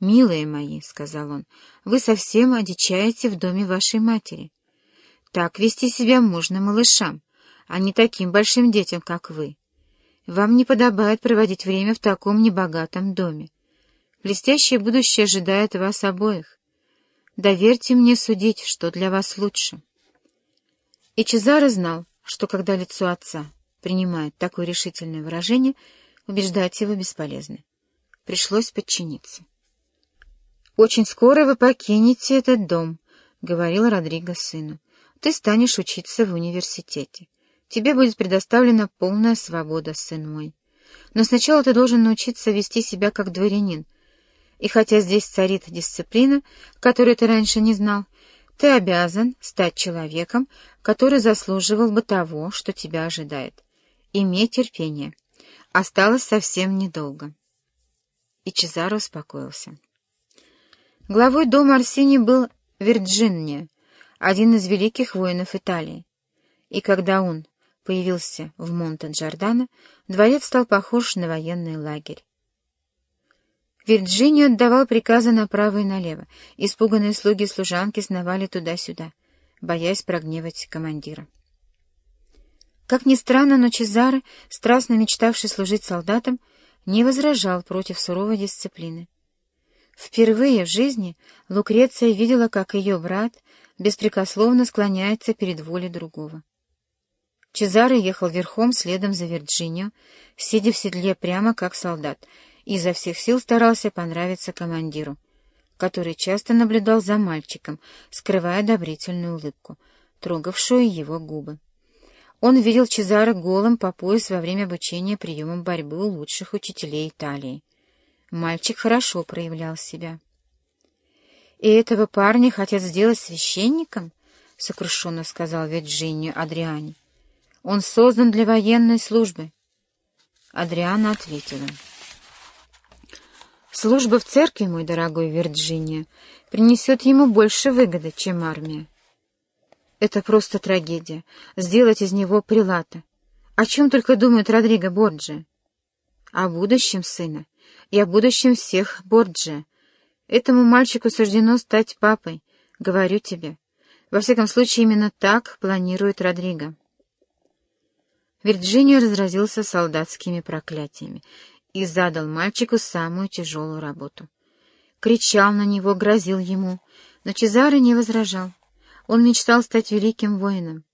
«Милые мои», — сказал он, — «вы совсем одичаете в доме вашей матери. Так вести себя можно малышам, а не таким большим детям, как вы. Вам не подобает проводить время в таком небогатом доме. Блестящее будущее ожидает вас обоих. Доверьте мне судить, что для вас лучше». И Чезаро знал, что когда лицо отца принимает такое решительное выражение, убеждать его бесполезно. Пришлось подчиниться. «Очень скоро вы покинете этот дом», — говорил Родриго сыну. «Ты станешь учиться в университете. Тебе будет предоставлена полная свобода, сын мой. Но сначала ты должен научиться вести себя как дворянин. И хотя здесь царит дисциплина, которую ты раньше не знал, ты обязан стать человеком, который заслуживал бы того, что тебя ожидает. Имей терпение. Осталось совсем недолго». И Чезаро успокоился. Главой дома Арсений был Вирджинния, один из великих воинов Италии. И когда он появился в Монте-Джордано, дворец стал похож на военный лагерь. Вирджинию отдавал приказы направо и налево. Испуганные слуги служанки сновали туда-сюда, боясь прогневать командира. Как ни странно, но Чезаре, страстно мечтавший служить солдатам, не возражал против суровой дисциплины. Впервые в жизни Лукреция видела, как ее брат беспрекословно склоняется перед волей другого. Чезаро ехал верхом следом за Вирджинио, сидя в седле прямо как солдат, и изо всех сил старался понравиться командиру, который часто наблюдал за мальчиком, скрывая одобрительную улыбку, трогавшую его губы. Он видел Чезаро голым по пояс во время обучения приемам борьбы у лучших учителей Италии. Мальчик хорошо проявлял себя. «И этого парня хотят сделать священником?» — сокрушенно сказал Вирджинию Адриане. «Он создан для военной службы». Адриана ответила. «Служба в церкви, мой дорогой Вирджиния, принесет ему больше выгоды, чем армия. Это просто трагедия — сделать из него прилата. О чем только думает Родриго Борджи? О будущем сына и о будущем всех Борджи. Этому мальчику суждено стать папой, говорю тебе. Во всяком случае, именно так планирует Родриго. Вирджинио разразился солдатскими проклятиями и задал мальчику самую тяжелую работу. Кричал на него, грозил ему, но Чезаре не возражал. Он мечтал стать великим воином.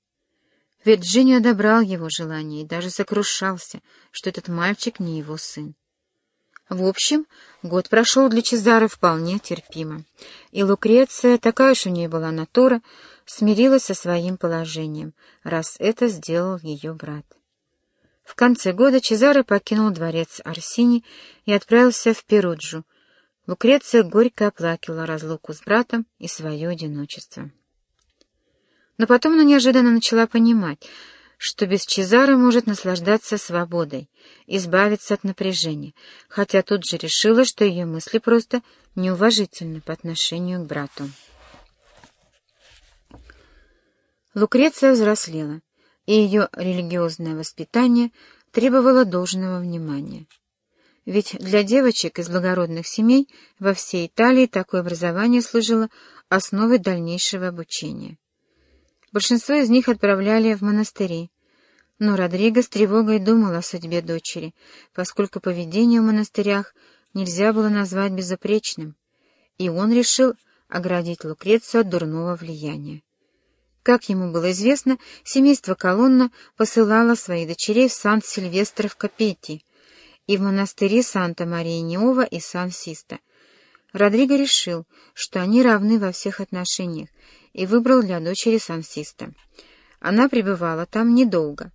Вирджинио одобрал его желание и даже сокрушался, что этот мальчик не его сын. В общем, год прошел для Чезары вполне терпимо, и Лукреция, такая уж у нее была натура, смирилась со своим положением, раз это сделал ее брат. В конце года Чезаре покинул дворец Арсини и отправился в Перуджу. Лукреция горько оплакивала разлуку с братом и свое одиночество. Но потом она неожиданно начала понимать, что без Чезары может наслаждаться свободой, избавиться от напряжения, хотя тут же решила, что ее мысли просто неуважительны по отношению к брату. Лукреция взрослела, и ее религиозное воспитание требовало должного внимания. Ведь для девочек из благородных семей во всей Италии такое образование служило основой дальнейшего обучения. Большинство из них отправляли в монастыри. Но Родриго с тревогой думал о судьбе дочери, поскольку поведение в монастырях нельзя было назвать безупречным, и он решил оградить Лукрецию от дурного влияния. Как ему было известно, семейство Колонна посылало своих дочерей в Сан-Сильвестро в Капетти и в монастыри Санта-Мария-Неова и Сан-Систа. Родриго решил, что они равны во всех отношениях, и выбрал для дочери Сансиста. Она пребывала там недолго.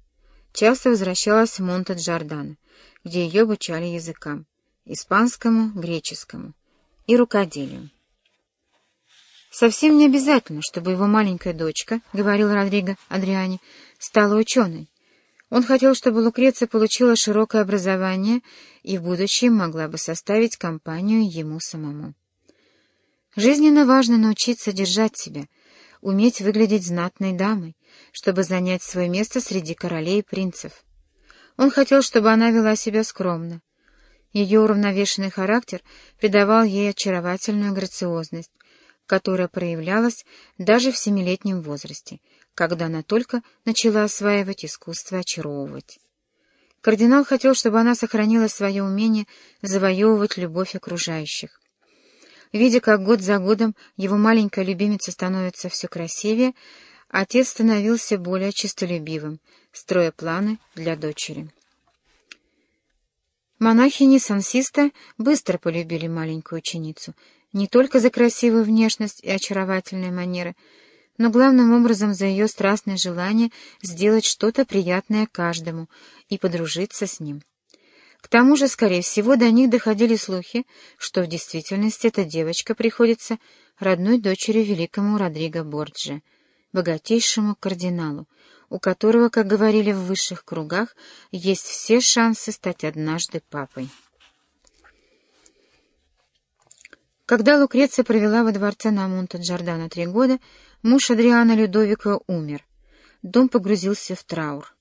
Часто возвращалась в Монте-Джордано, где ее обучали языкам — испанскому, греческому и рукоделию. «Совсем не обязательно, чтобы его маленькая дочка, — говорил Родриго Адриане, — стала ученой. Он хотел, чтобы Лукреция получила широкое образование и в будущем могла бы составить компанию ему самому. Жизненно важно научиться держать себя — уметь выглядеть знатной дамой, чтобы занять свое место среди королей и принцев. Он хотел, чтобы она вела себя скромно. Ее уравновешенный характер придавал ей очаровательную грациозность, которая проявлялась даже в семилетнем возрасте, когда она только начала осваивать искусство очаровывать. Кардинал хотел, чтобы она сохранила свое умение завоевывать любовь окружающих. Видя, как год за годом его маленькая любимица становится все красивее, отец становился более честолюбивым, строя планы для дочери. Монахини Сансиста быстро полюбили маленькую ученицу, не только за красивую внешность и очаровательные манеры, но главным образом за ее страстное желание сделать что-то приятное каждому и подружиться с ним. К тому же, скорее всего, до них доходили слухи, что в действительности эта девочка приходится родной дочери великому Родриго Борджи, богатейшему кардиналу, у которого, как говорили в высших кругах, есть все шансы стать однажды папой. Когда Лукреция провела во дворце на Монте-Джордано три года, муж Адриана Людовика умер. Дом погрузился в траур.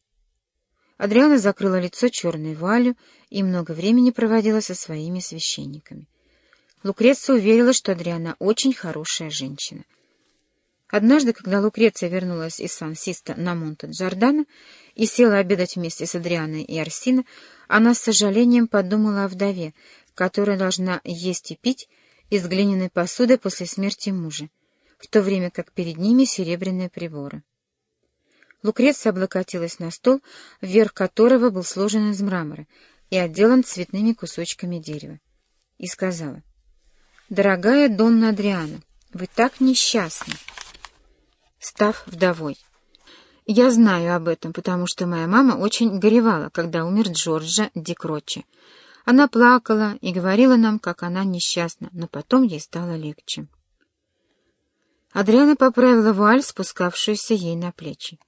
Адриана закрыла лицо черной вуалью и много времени проводила со своими священниками. Лукреция уверила, что Адриана очень хорошая женщина. Однажды, когда Лукреция вернулась из Сан-Систа на Монте-Джордано и села обедать вместе с Адрианой и Арсино, она с сожалением подумала о вдове, которая должна есть и пить из глиняной посуды после смерти мужа, в то время как перед ними серебряные приборы. Лукреция облокотилась на стол, верх которого был сложен из мрамора и отделан цветными кусочками дерева, и сказала, «Дорогая Донна Адриана, вы так несчастны!» Став вдовой. Я знаю об этом, потому что моя мама очень горевала, когда умер Джорджа Дикрочи. Она плакала и говорила нам, как она несчастна, но потом ей стало легче. Адриана поправила вуаль, спускавшуюся ей на плечи.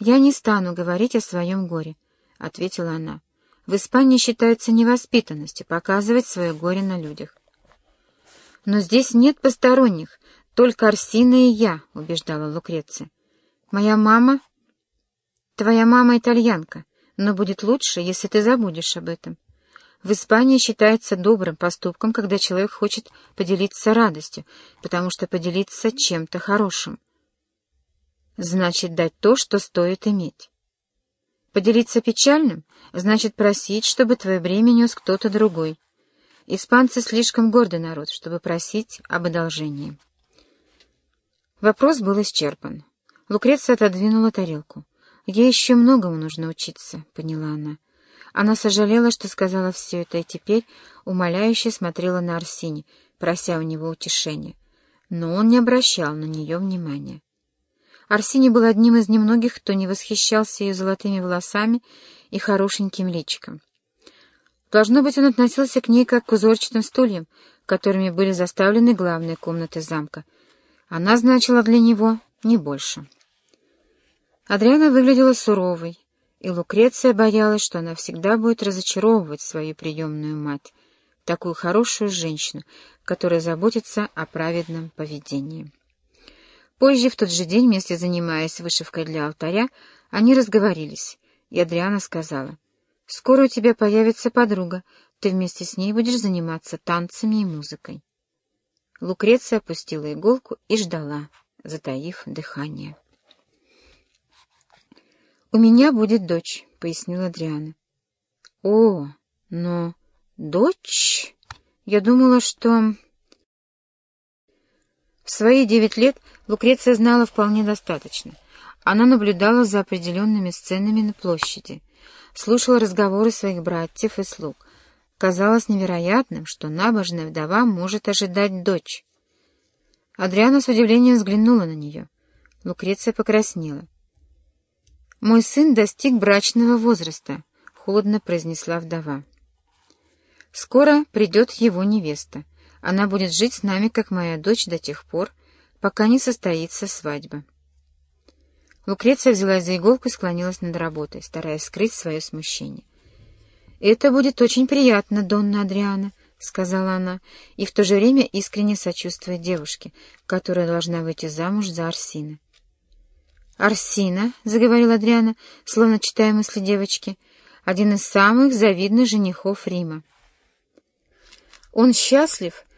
«Я не стану говорить о своем горе», — ответила она. «В Испании считается невоспитанностью показывать свое горе на людях». «Но здесь нет посторонних, только Арсина и я», — убеждала Лукреция. «Моя мама...» «Твоя мама итальянка, но будет лучше, если ты забудешь об этом. В Испании считается добрым поступком, когда человек хочет поделиться радостью, потому что поделиться чем-то хорошим значит дать то, что стоит иметь. Поделиться печальным значит просить, чтобы твое бремя нес кто-то другой. Испанцы слишком гордый народ, чтобы просить об одолжении. Вопрос был исчерпан. Лукреция отодвинула тарелку. Ей еще многому нужно учиться, поняла она. Она сожалела, что сказала все это, и теперь умоляюще смотрела на Арсини, прося у него утешения. Но он не обращал на нее внимания. Арсений был одним из немногих, кто не восхищался ее золотыми волосами и хорошеньким личиком. Должно быть, он относился к ней как к узорчатым стульям, которыми были заставлены главные комнаты замка. Она значила для него не больше. Адриана выглядела суровой, и Лукреция боялась, что она всегда будет разочаровывать свою приемную мать, такую хорошую женщину, которая заботится о праведном поведении. Позже, в тот же день, вместе занимаясь вышивкой для алтаря, они разговорились, и Адриана сказала, «Скоро у тебя появится подруга, ты вместе с ней будешь заниматься танцами и музыкой». Лукреция опустила иголку и ждала, затаив дыхание. «У меня будет дочь», — пояснила Адриана. «О, но дочь? Я думала, что...» В свои девять лет Лукреция знала вполне достаточно. Она наблюдала за определенными сценами на площади, слушала разговоры своих братьев и слуг. Казалось невероятным, что набожная вдова может ожидать дочь. Адриана с удивлением взглянула на нее. Лукреция покраснела. «Мой сын достиг брачного возраста», — холодно произнесла вдова. «Скоро придет его невеста. Она будет жить с нами, как моя дочь, до тех пор, пока не состоится свадьба. Лукреция взялась за иголку и склонилась над работой, стараясь скрыть свое смущение. «Это будет очень приятно, Донна Адриана», — сказала она, и в то же время искренне сочувствуя девушке, которая должна выйти замуж за Арсина. «Арсина», — заговорила Адриана, словно читая мысли девочки, — «один из самых завидных женихов Рима». Он счастлив